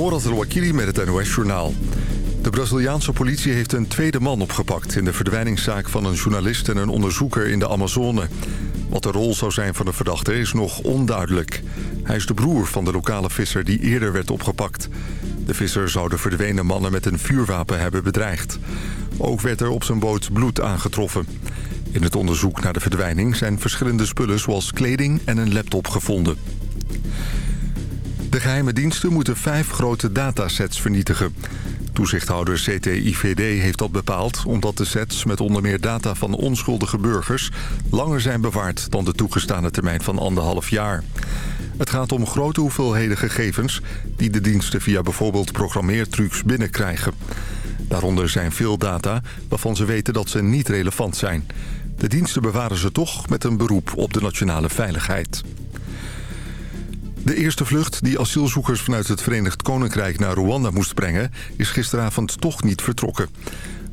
Morat El-Wakili met het NOS-journaal. De Braziliaanse politie heeft een tweede man opgepakt... in de verdwijningszaak van een journalist en een onderzoeker in de Amazone. Wat de rol zou zijn van de verdachte is nog onduidelijk. Hij is de broer van de lokale visser die eerder werd opgepakt. De visser zou de verdwenen mannen met een vuurwapen hebben bedreigd. Ook werd er op zijn boot bloed aangetroffen. In het onderzoek naar de verdwijning zijn verschillende spullen... zoals kleding en een laptop gevonden. De geheime diensten moeten vijf grote datasets vernietigen. Toezichthouder CTIVD heeft dat bepaald... omdat de sets met onder meer data van onschuldige burgers... langer zijn bewaard dan de toegestane termijn van anderhalf jaar. Het gaat om grote hoeveelheden gegevens... die de diensten via bijvoorbeeld programmeertrucs binnenkrijgen. Daaronder zijn veel data waarvan ze weten dat ze niet relevant zijn. De diensten bewaren ze toch met een beroep op de nationale veiligheid. De eerste vlucht die asielzoekers vanuit het Verenigd Koninkrijk naar Rwanda moest brengen... is gisteravond toch niet vertrokken.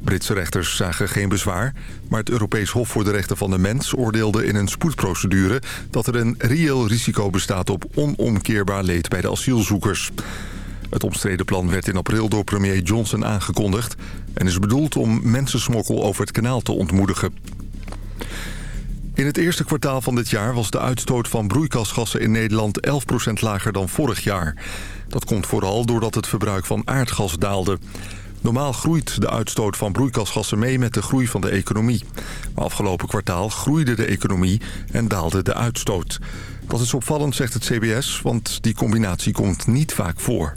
Britse rechters zagen geen bezwaar... maar het Europees Hof voor de Rechten van de Mens oordeelde in een spoedprocedure... dat er een reëel risico bestaat op onomkeerbaar leed bij de asielzoekers. Het omstreden plan werd in april door premier Johnson aangekondigd... en is bedoeld om mensensmokkel over het kanaal te ontmoedigen. In het eerste kwartaal van dit jaar was de uitstoot van broeikasgassen in Nederland 11% lager dan vorig jaar. Dat komt vooral doordat het verbruik van aardgas daalde. Normaal groeit de uitstoot van broeikasgassen mee met de groei van de economie. Maar afgelopen kwartaal groeide de economie en daalde de uitstoot. Dat is opvallend, zegt het CBS, want die combinatie komt niet vaak voor.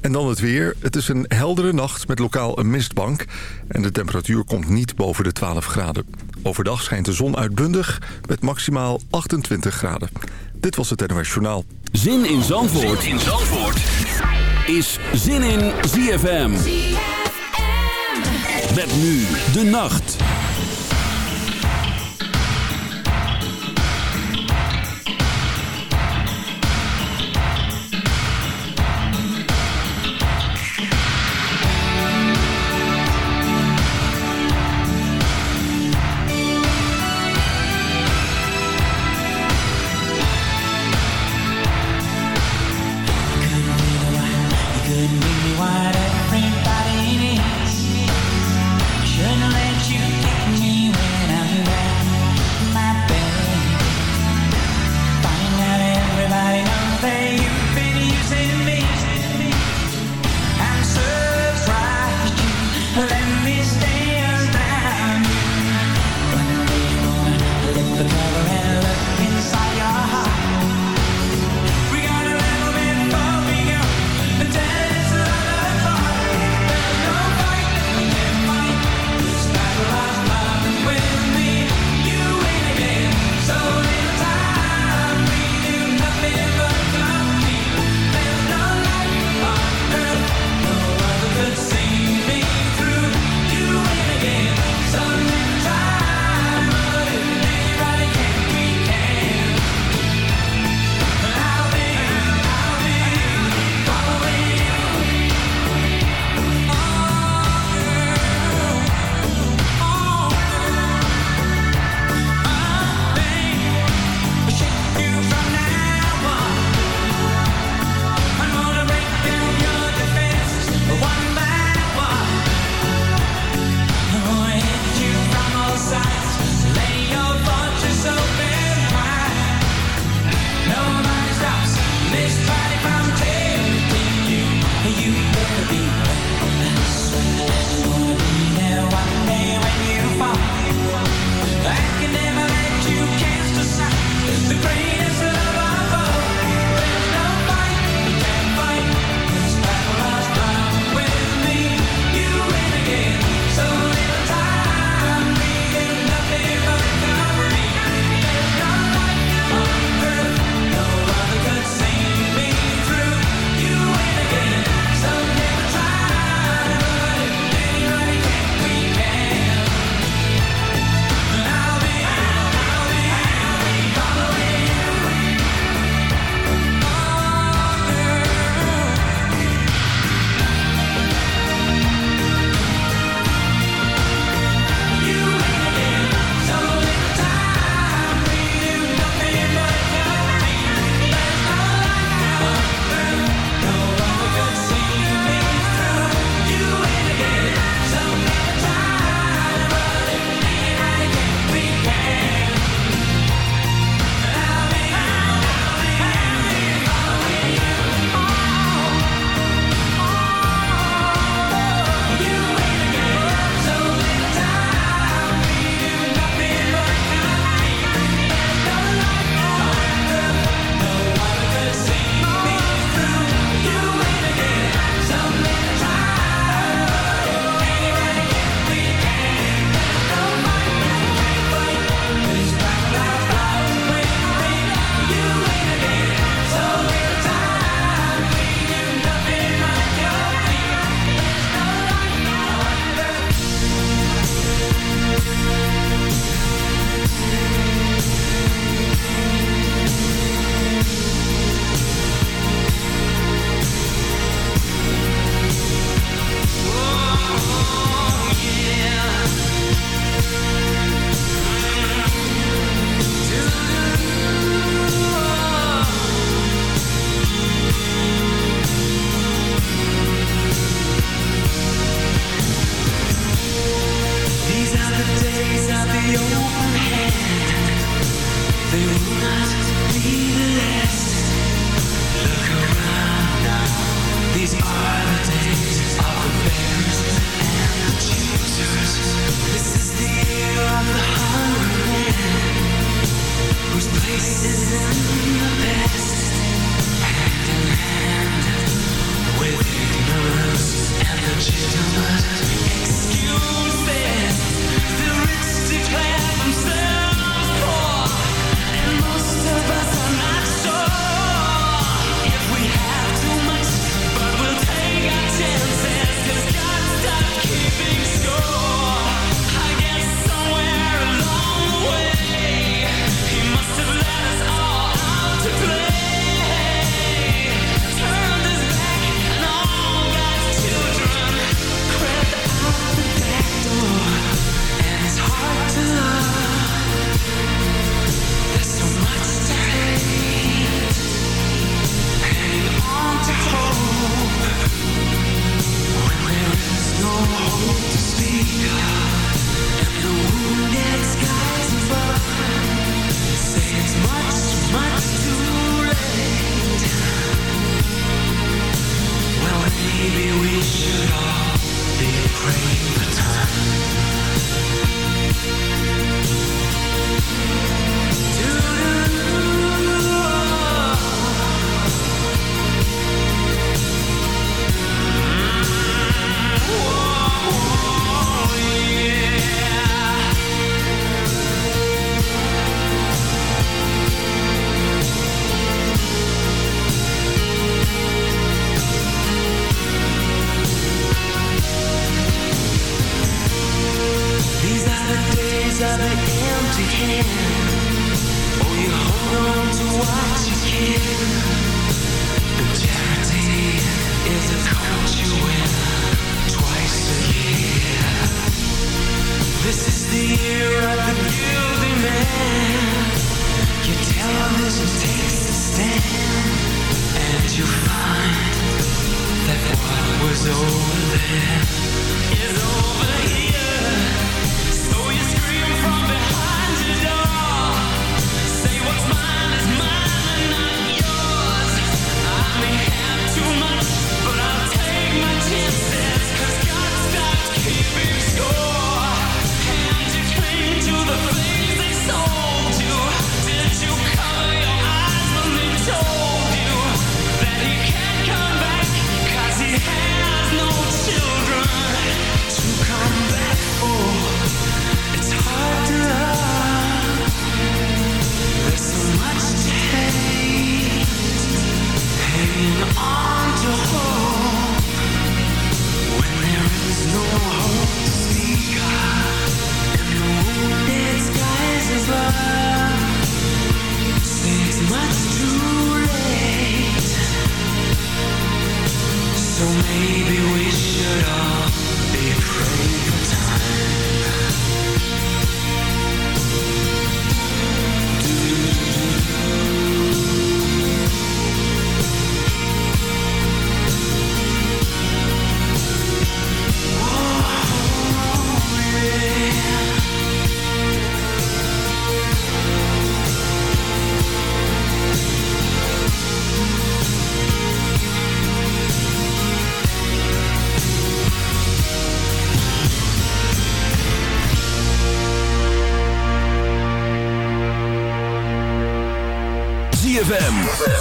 En dan het weer. Het is een heldere nacht met lokaal een mistbank. En de temperatuur komt niet boven de 12 graden. Overdag schijnt de zon uitbundig met maximaal 28 graden. Dit was het NOS Journaal. Zin in Zandvoort, zin in Zandvoort. is Zin in ZFM. ZFM. Met nu de nacht.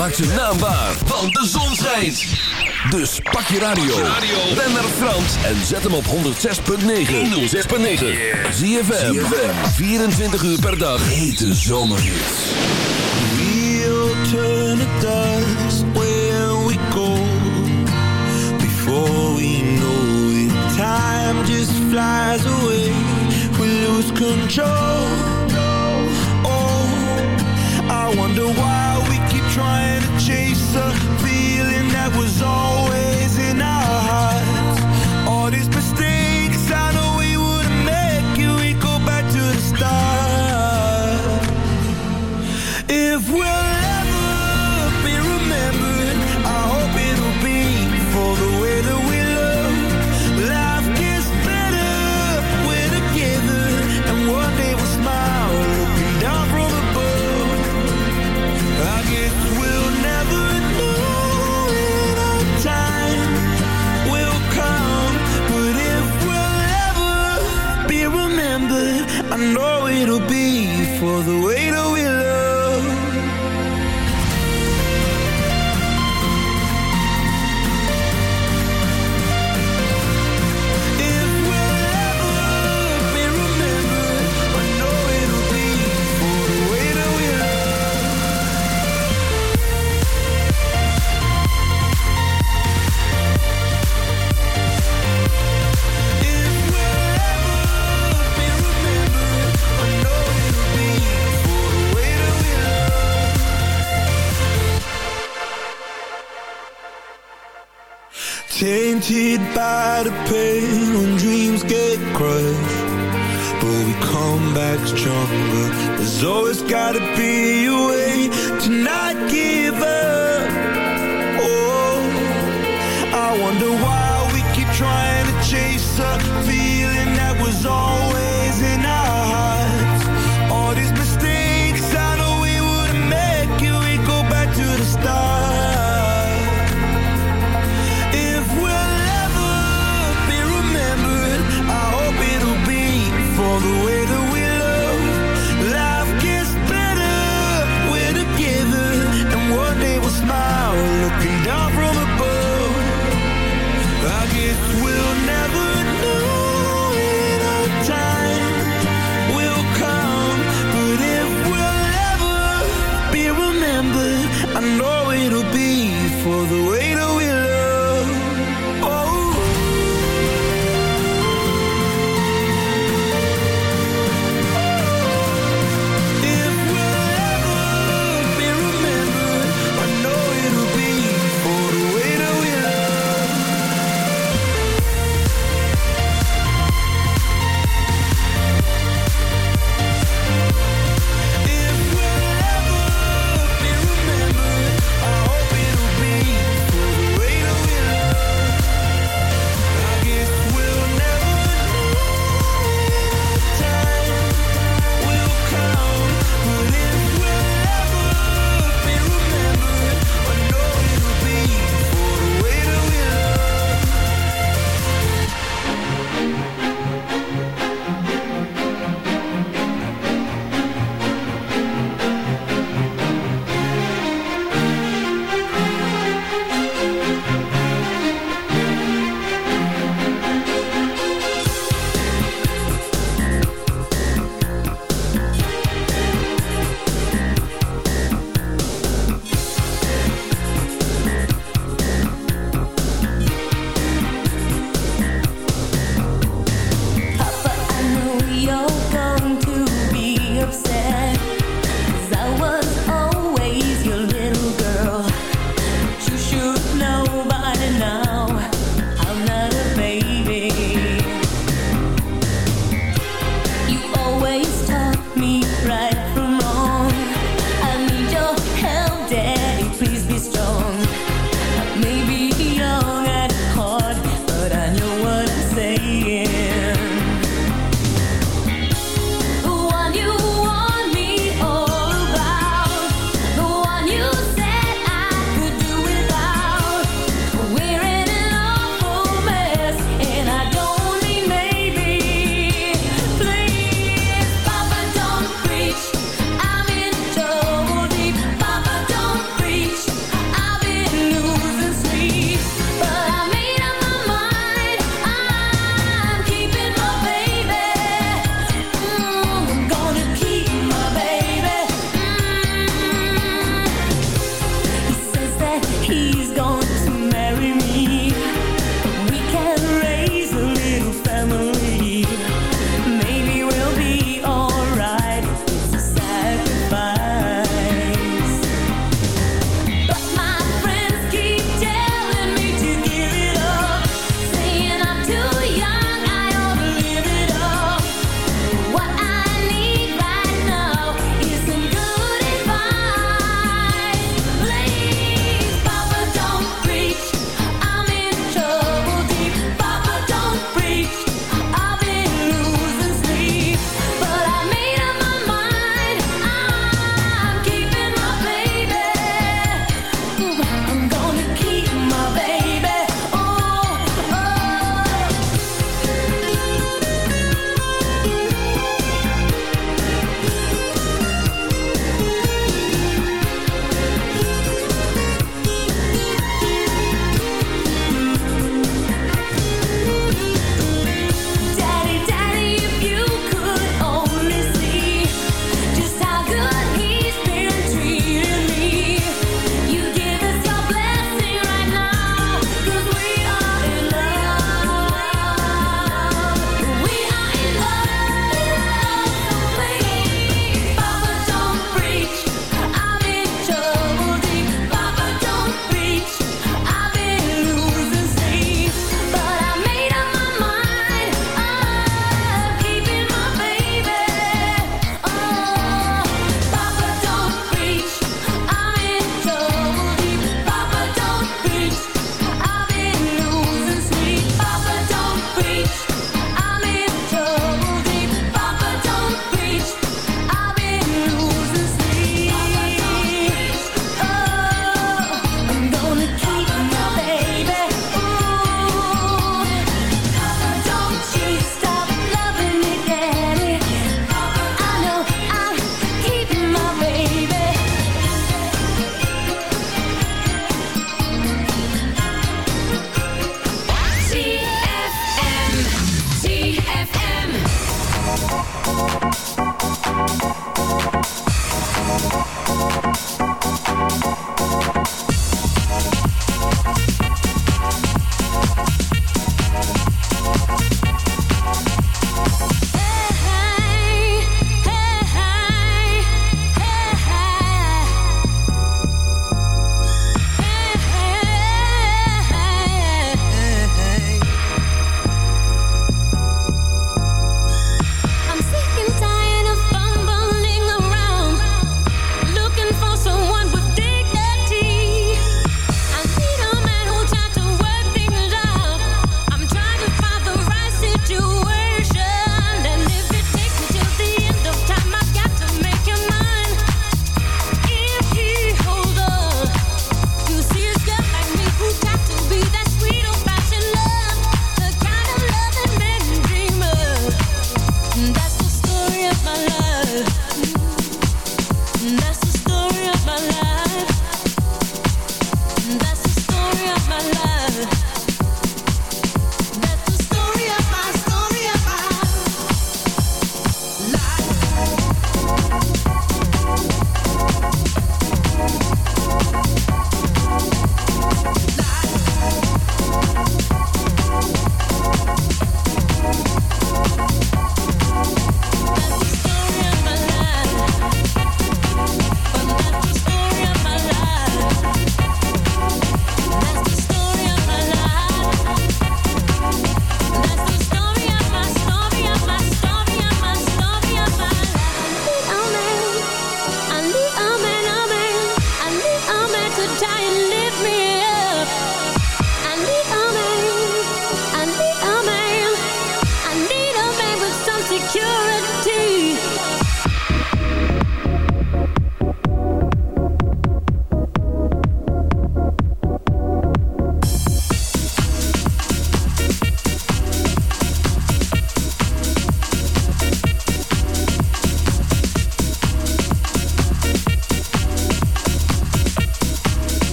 Maak zijn naam waar, want de zon schijnt. Dus pak je radio. Ben naar Frans en zet hem op 106.9. 106.9. Zie je 24 uur per dag. Hete zomerhits. We'll turn to dust where we go. Before we know it, time just flies away. We lose control. Oh, I wonder why. Trying to chase a feeling that was always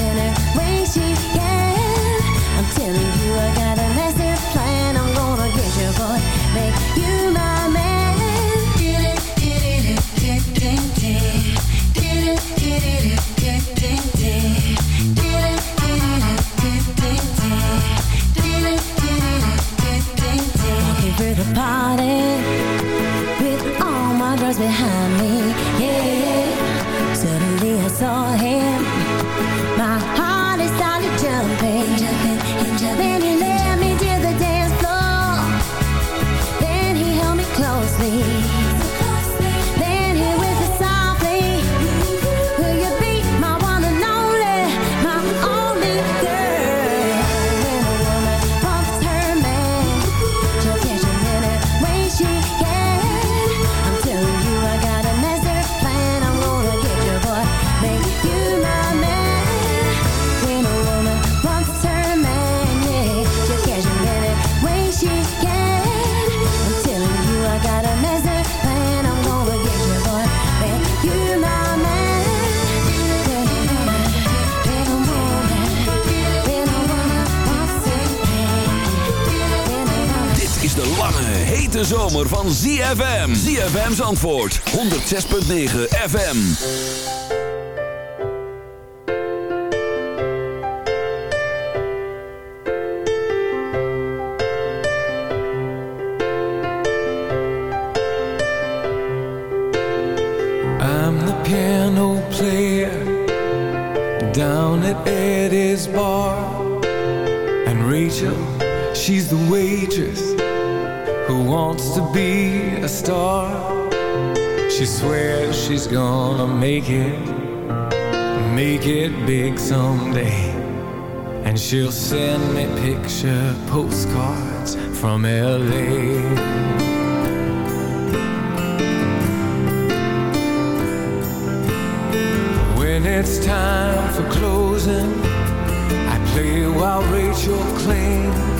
in her she hete zomer van ZFM. ZFM's antwoord 106.9 FM. I'm the piano player down at Eddie's bar. And Rachel, she's the waitress be a star. She swears she's gonna make it, make it big someday. And she'll send me picture postcards from LA. When it's time for closing, I play while Rachel cleans.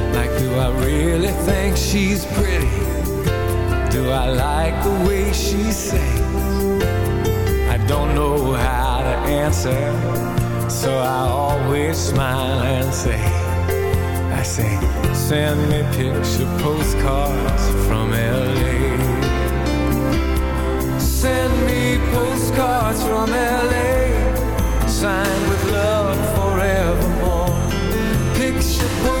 like, Do I really think she's pretty? Do I like the way she sings? I don't know how to answer, so I always smile and say, I say, send me picture postcards from LA. Send me postcards from LA, signed with love forevermore. Picture postcards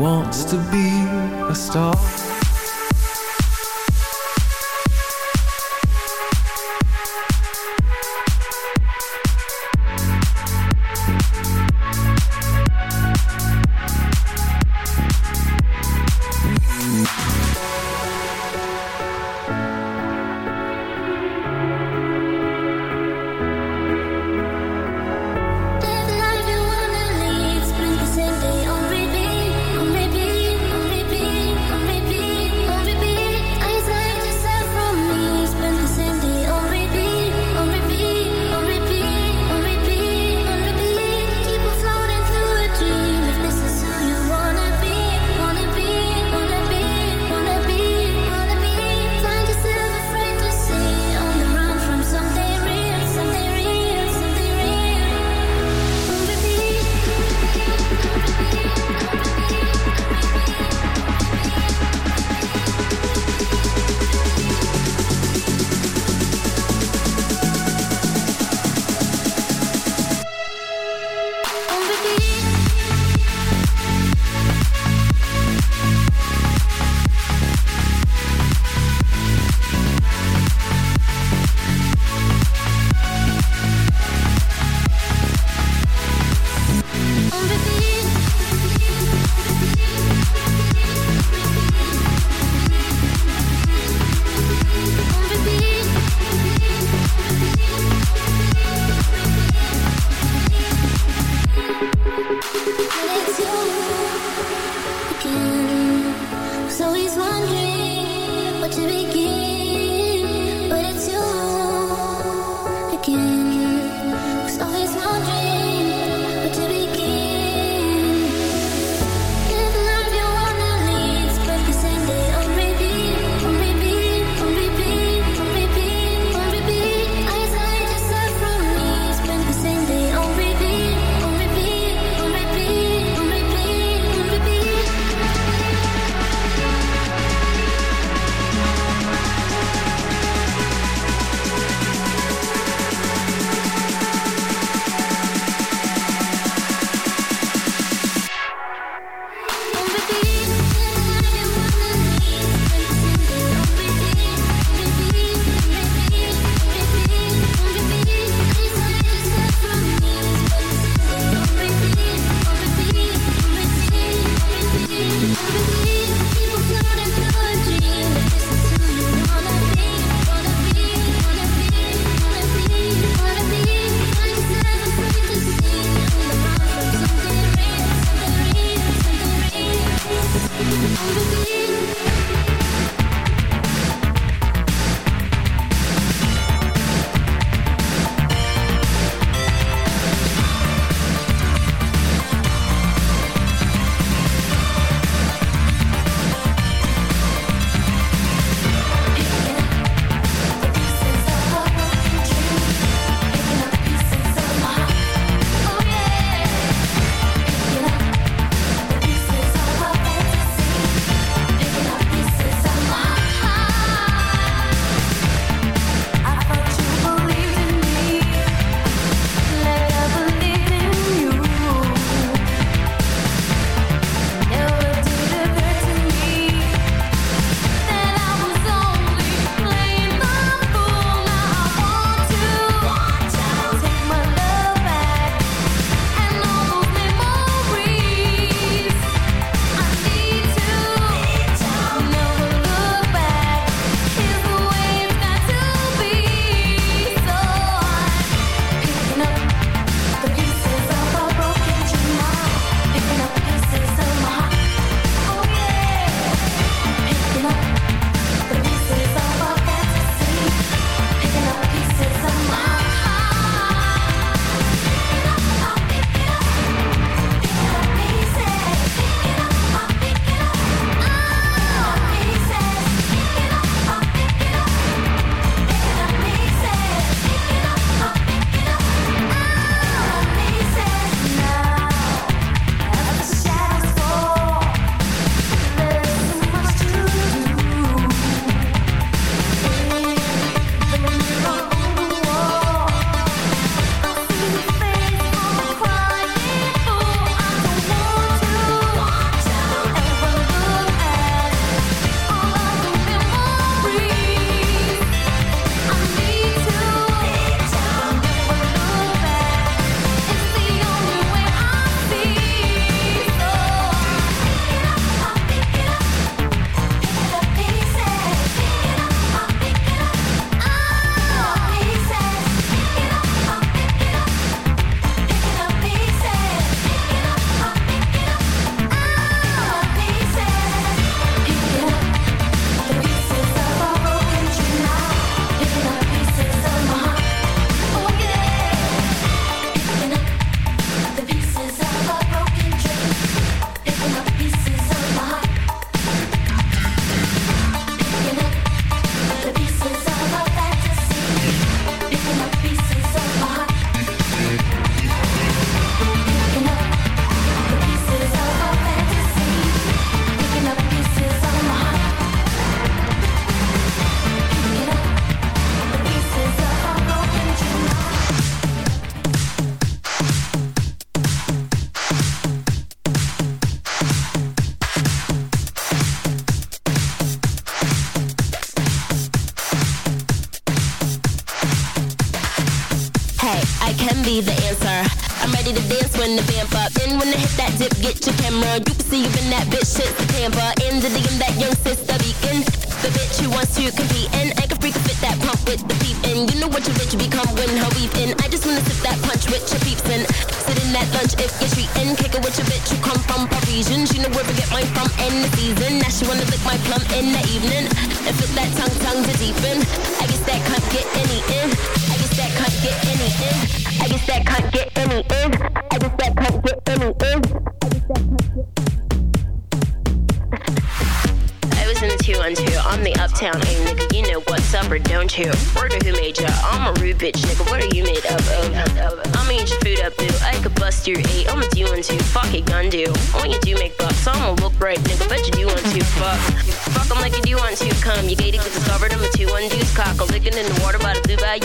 wants to be a star.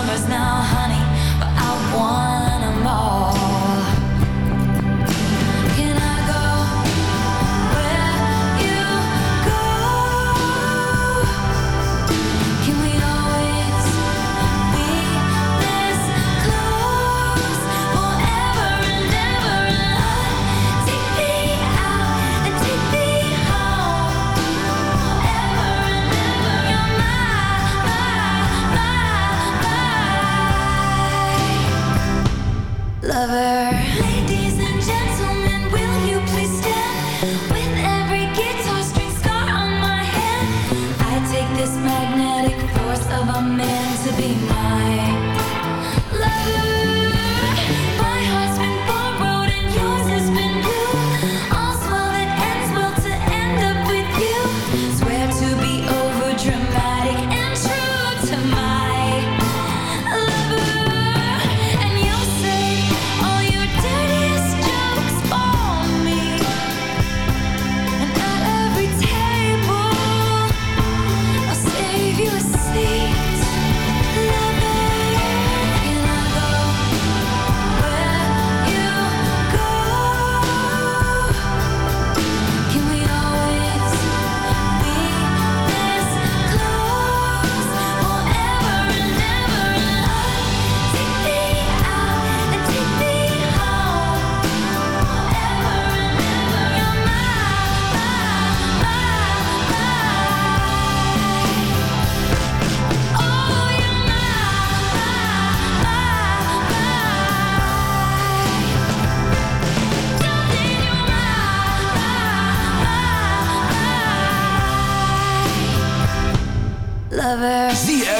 summers now.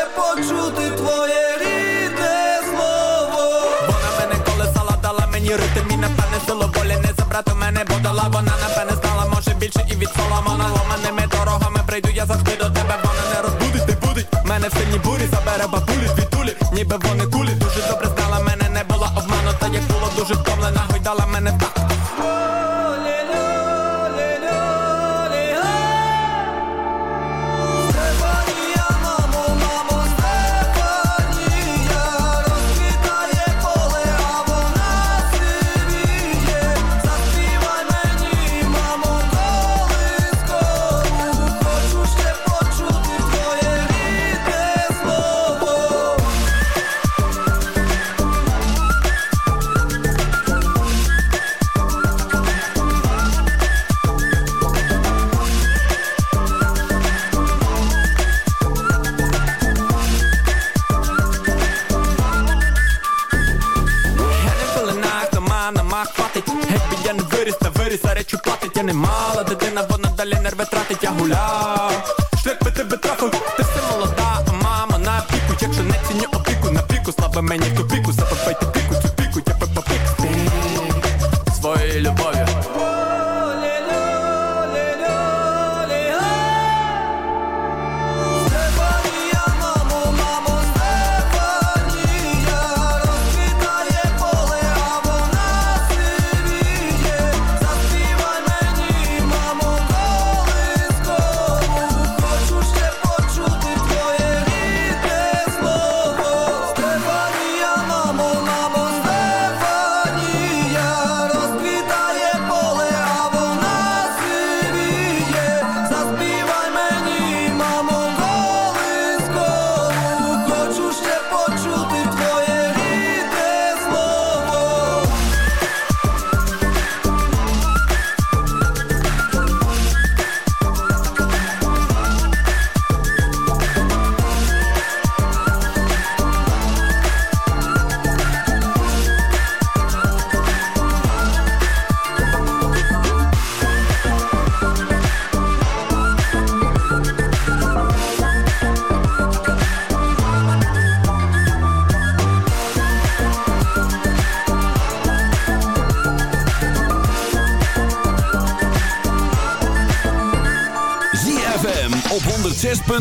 хоче почути твоє рідне слово. Вона мене колесала, дала мені ритм і напевне силу волі не забрати мене, бо дала вона напевне знала, може більше і від соломона Ломаними дорогами прийду, я завжди до тебе, вона не розбудить, не будить мене в синій бурі, забере бабулі, звітулі, ніби вони кулі, дуже добре знала мене, не була обманута, як було дуже втомлена, гойдала мене.